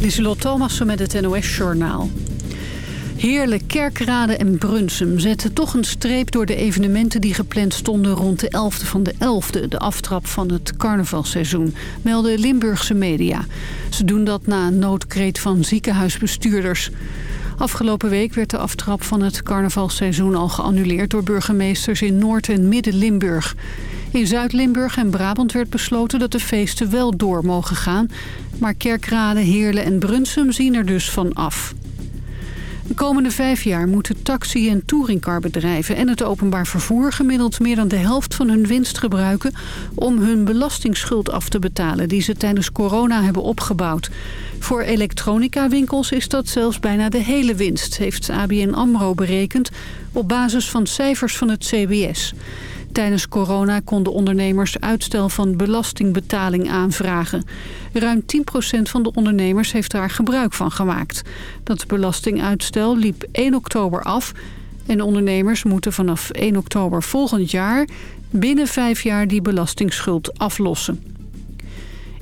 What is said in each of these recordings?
Lieselot Thomassen met het NOS-journaal. Heerlijk, Kerkrade en Brunsum zetten toch een streep door de evenementen die gepland stonden rond de 11e van de 11e, de aftrap van het carnavalseizoen, melden Limburgse media. Ze doen dat na een noodkreet van ziekenhuisbestuurders. Afgelopen week werd de aftrap van het carnavalseizoen al geannuleerd door burgemeesters in Noord- en Midden-Limburg. In Zuid-Limburg en Brabant werd besloten dat de feesten wel door mogen gaan, maar Kerkrade, Heerlen en Brunsum zien er dus van af. De komende vijf jaar moeten taxi- en touringcarbedrijven en het openbaar vervoer gemiddeld meer dan de helft van hun winst gebruiken om hun belastingsschuld af te betalen die ze tijdens corona hebben opgebouwd. Voor elektronica-winkels is dat zelfs bijna de hele winst, heeft ABN AMRO berekend op basis van cijfers van het CBS. Tijdens corona konden ondernemers uitstel van belastingbetaling aanvragen. Ruim 10% van de ondernemers heeft daar gebruik van gemaakt. Dat belastinguitstel liep 1 oktober af... en ondernemers moeten vanaf 1 oktober volgend jaar... binnen vijf jaar die belastingsschuld aflossen.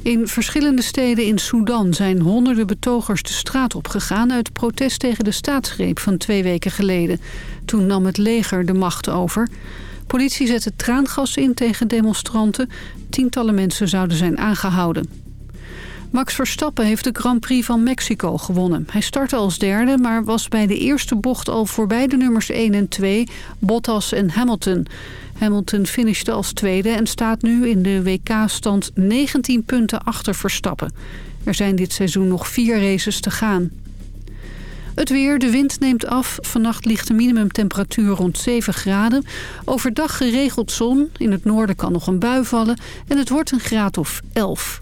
In verschillende steden in Sudan zijn honderden betogers de straat opgegaan... uit protest tegen de staatsgreep van twee weken geleden. Toen nam het leger de macht over... Politie zette traangas in tegen demonstranten. Tientallen mensen zouden zijn aangehouden. Max Verstappen heeft de Grand Prix van Mexico gewonnen. Hij startte als derde, maar was bij de eerste bocht al voorbij de nummers 1 en 2, Bottas en Hamilton. Hamilton finishte als tweede en staat nu in de WK-stand 19 punten achter Verstappen. Er zijn dit seizoen nog vier races te gaan. Het weer, de wind neemt af. Vannacht ligt de minimumtemperatuur rond 7 graden. Overdag geregeld zon. In het noorden kan nog een bui vallen. En het wordt een graad of 11.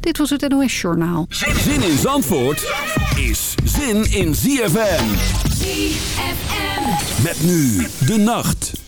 Dit was het NOS Journaal. Zin in Zandvoort is zin in ZFM. ZFM. Met nu de nacht.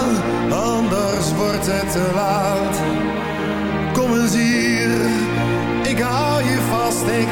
te laat. Kom eens hier, ik hou je vast, ik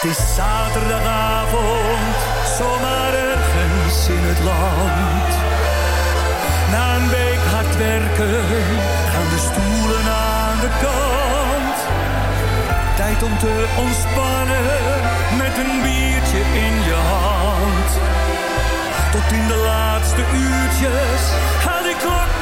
Het is zaterdagavond, zomaar ergens in het land. Na een week hard werken, gaan de stoelen aan de kant. Tijd om te ontspannen, met een biertje in je hand. Tot in de laatste uurtjes, haal die klok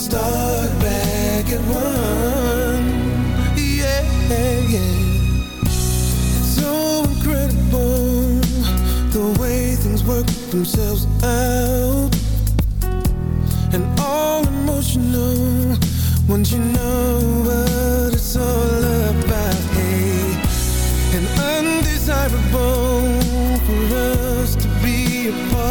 Stuck back at one. Yeah, yeah. So incredible the way things work themselves out, and all emotional once you know what it's all about. Hey, and undesirable for us to be apart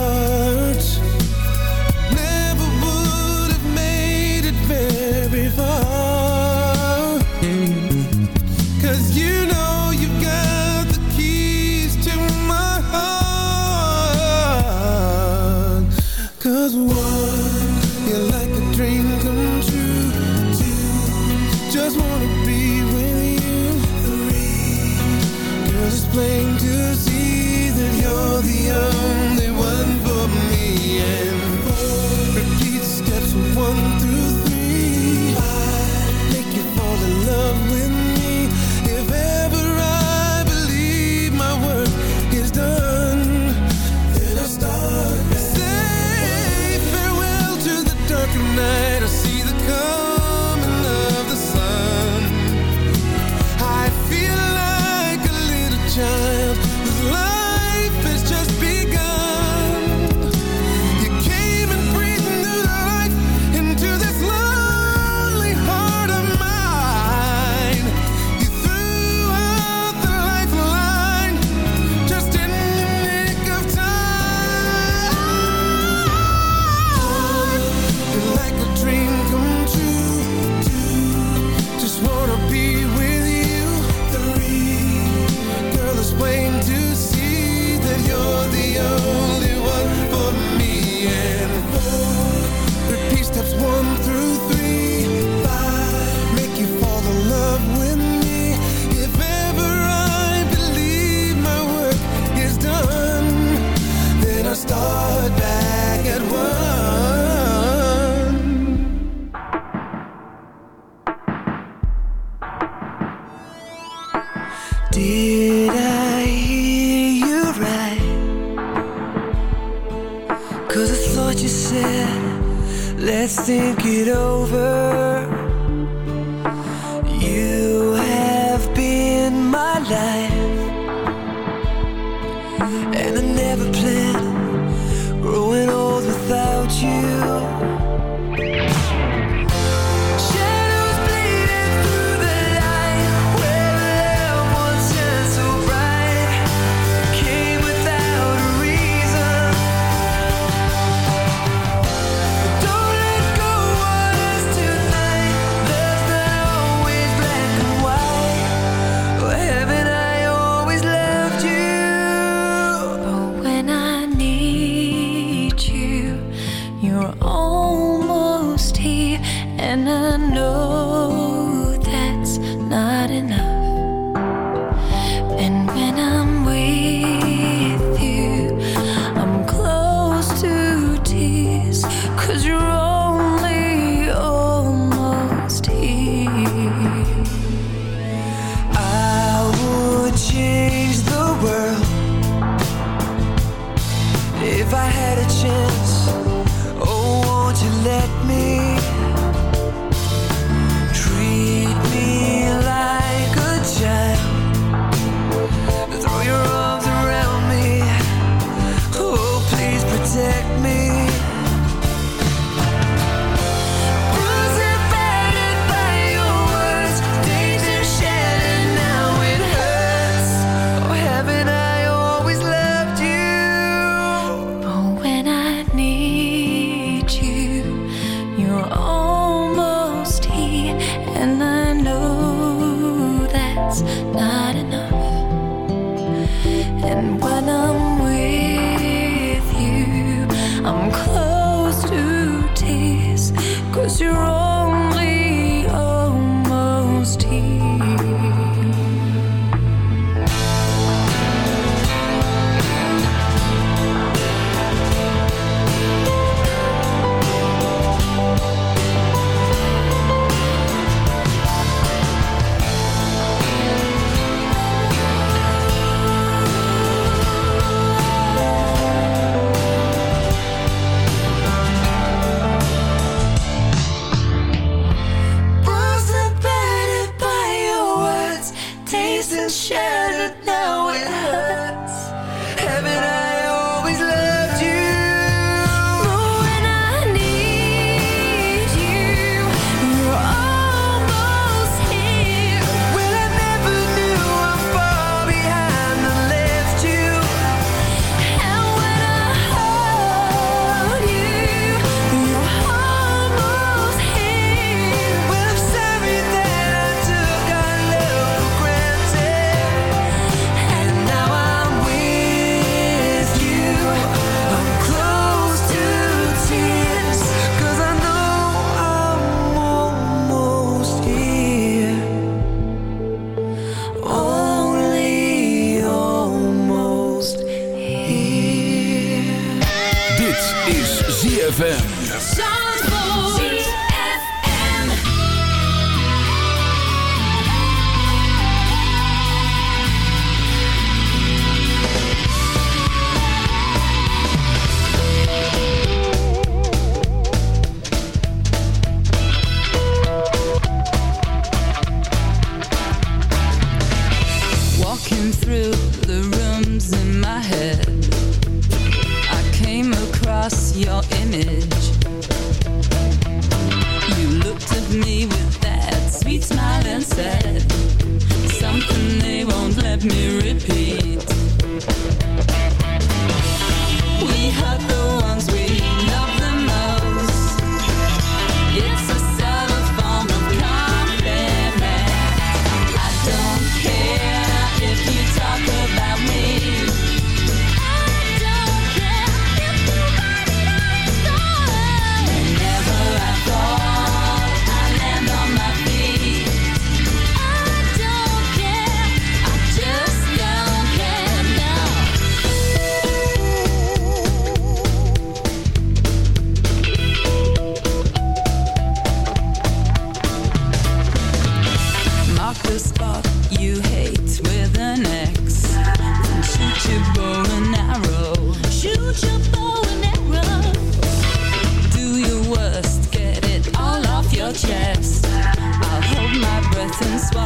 your chest. I'll hold my breath and swallow.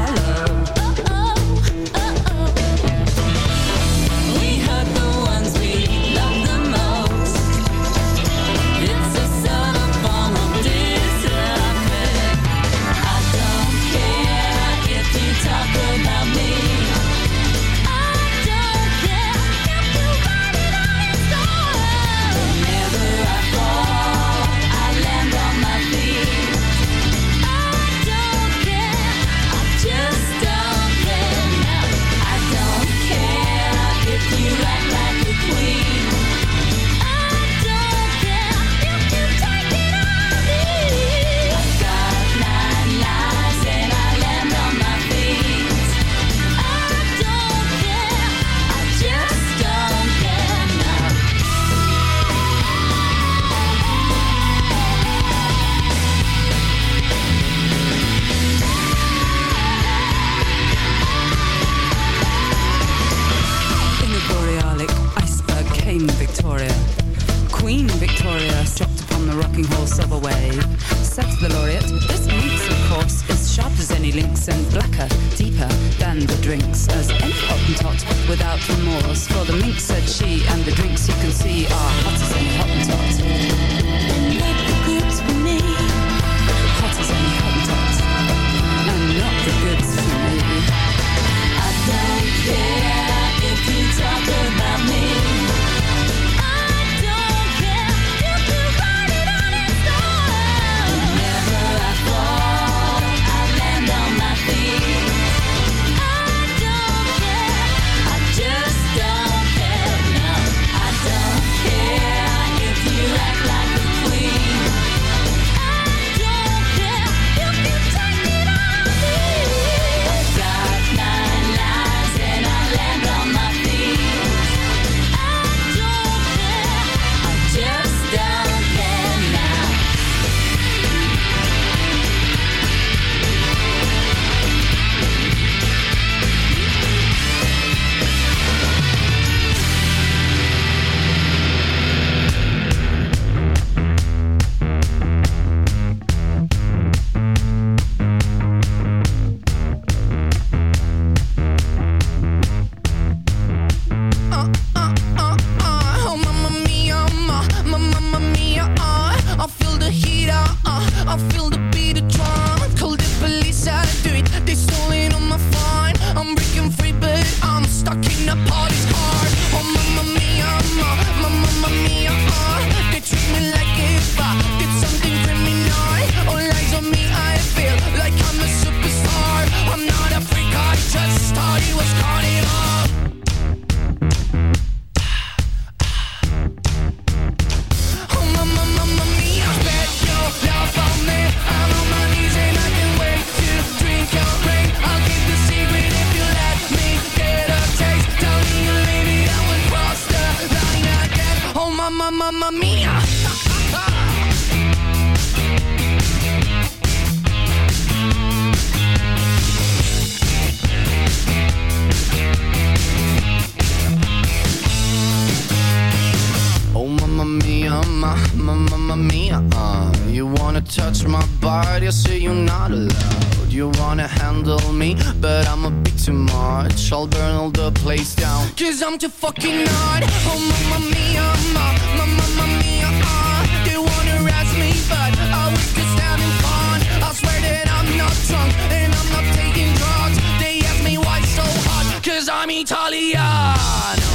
Say you're not allowed. You wanna handle me, but I'm a bit too much. I'll burn all the place down Cause I'm too fucking hard. Oh mamma mia, ma, ma, mamma mia uh, They wanna arrest me, but I was just having fun. I swear that I'm not drunk, and I'm not taking drugs. They ask me why so hot, cause I'm Italiano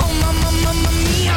Oh mamma, mamma mia,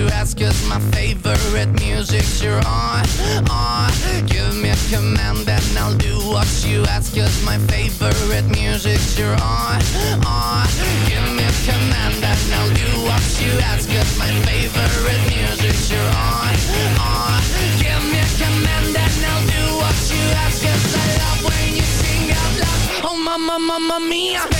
you ask Cause my favorite music's you're on, on. Give me a command and I'll do what you ask Cause my favorite music's you're on, on. Give me a command and I'll do what you ask Cause my favorite music's you're on, on. Give me a command and I'll do what you ask Cause I love when you sing out loud. Oh mama, mama mia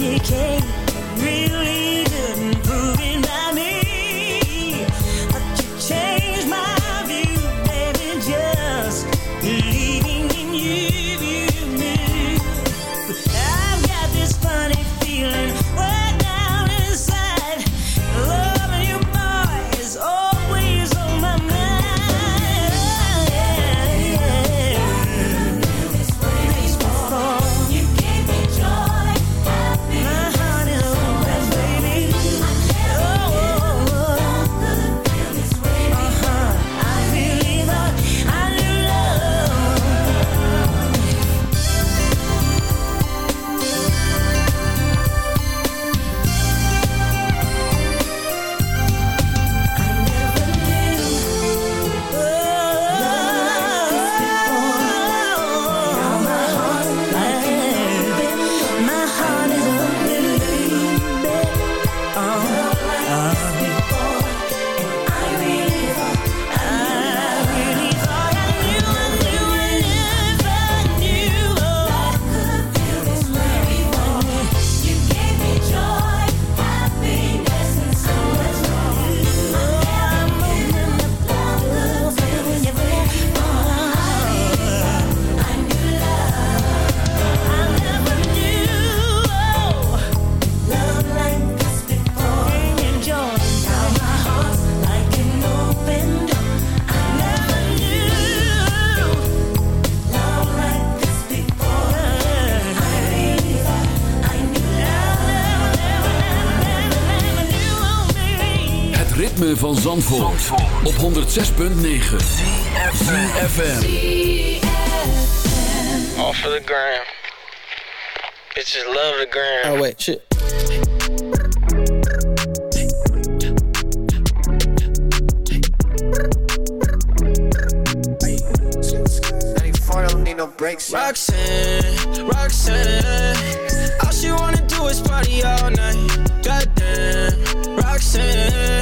You came van Zandvoort, op 106.9 FM. Off of the gram. Bitches love the gram. Oh wait, shit. no breaks. Roxanne, Roxanne, all she wanna do is party all night. Goddamn, Roxanne,